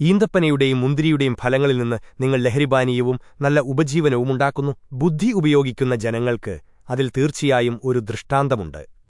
ഈന്തപ്പനയുടെയും മുന്തിരിയുടെയും ഫലങ്ങളിൽ നിന്ന് നിങ്ങൾ ലഹരിപാനീയവും നല്ല ഉപജീവനവും ഉണ്ടാക്കുന്നു. ബുദ്ധി ഉപയോഗിക്കുന്ന ജനങ്ങൾക്ക് അതിൽ തീർച്ചയായും ഒരു ദൃഷ്ടാന്തമുണ്ട്.